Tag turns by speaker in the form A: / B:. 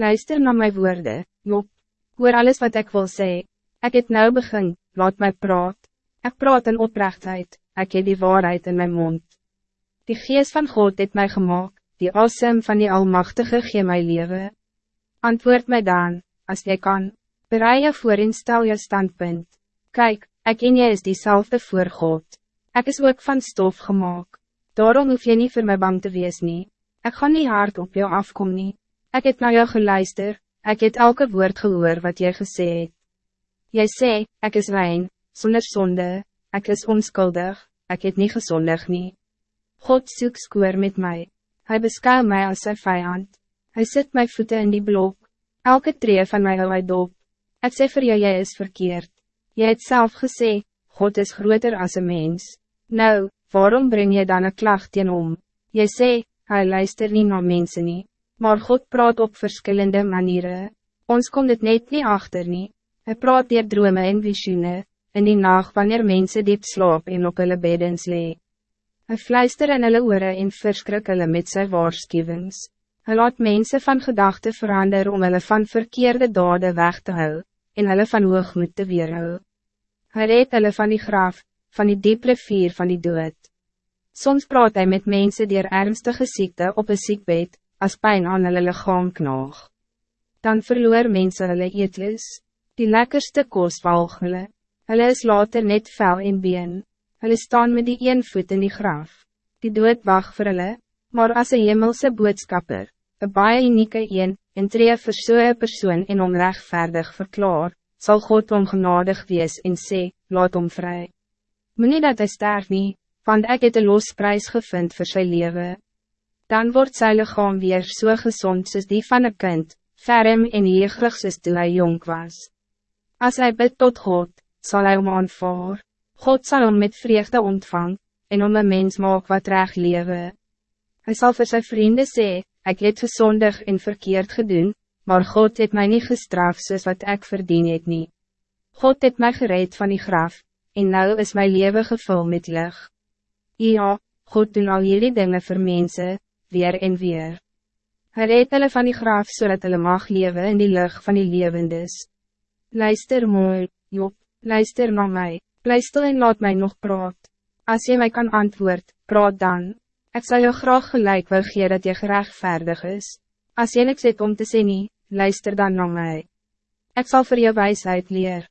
A: Luister naar mijn woorden, Job. Hoor alles wat ik wil zeggen. Ik het nou begin, laat mij praat. Ik praat in oprechtheid, ik heb die waarheid in mijn mond. Die geest van God het mij gemaakt, die asem van die Almachtige gee my leven. Antwoord mij dan, als jy kan, bereid je voor en stel je standpunt. Kijk, ik en jy is diezelfde voor God. Ik is ook van stof gemaakt. Daarom hoef je niet voor mij bang te wees nie. Ik ga niet hard op jou afkom nie. Ik het naar jou geluister, ik het elke woord gehoor wat jy gesê het. Jy sê, ek is rein, zonder zonde, ik is onschuldig, ik het niet gezondig nie. God soek skoor met mij. Hij beskou mij als zijn vijand. Hij zet mijn voeten in die blok. Elke tree van mij hou hy dop. Ek sê vir jou, jy is verkeerd. Jy het zelf gesê, God is groter als een mens. Nou, waarom breng je dan een klacht teen om? Jy sê, hy luister niet naar mensen nie. Maar God praat op verschillende manieren. Ons komt het net niet achter nie. Hy praat dier drome en visioene, in die nacht wanneer mensen diep slaap en op hulle beddens lee. Hy fluister in hulle oore en verskrik hulle met sy waarschuwings. Hy laat mensen van gedachten verander om hulle van verkeerde dade weg te hou, en hulle van hoogmoed te weerhou. Hy red hulle van die graf, van die diep rivier van die dood. Soms praat hij met mensen die er ernstige ziekte op een ziekbed, als pijn aan hulle lichaam knaag. Dan verloor mensen hulle eetlus, die lekkerste koos walg hulle, hulle is later net vel en been, hulle staan met die een voet in die graf, die dood wacht vir hulle, maar as een hemelse boodskapper, een baie unieke een, en tree vir soe persoon en onrechtvaardig verklaar, zal God ongenadig wees en sê, laat om vrij. Moe dat hij sterf nie, want ek het een losprijs gevind voor zijn leven. Dan wordt sy lichaam weer so gezond soos die van een kind, ferm en heegrig soos toe hy jong was. Als hij bid tot God, zal hij om aanvaar. God zal hem met vreugde ontvang, en om een mens maak wat reg lewe. Hij zal voor zijn vrienden zeggen, ik het gezondig en verkeerd gedoen, maar God het mij niet gestraft soos wat ik verdien het nie. God het mij gereed van die graf, en nou is mijn leven gevul met lig. Ja, God doen al jullie dingen voor mensen, weer en weer. Hij reed hulle van die graf zodat hulle mag leven in die lucht van die levendes. Luister mooi, Job, luister naar mij. Blijf stil en laat mij nog praat. Als je mij kan antwoord, praat dan. Ik zal je graag gelijk wil gee dat je gerechtvaardig is. Als je niks zit om te zien, luister dan naar mij. Ik zal voor je wijsheid leer.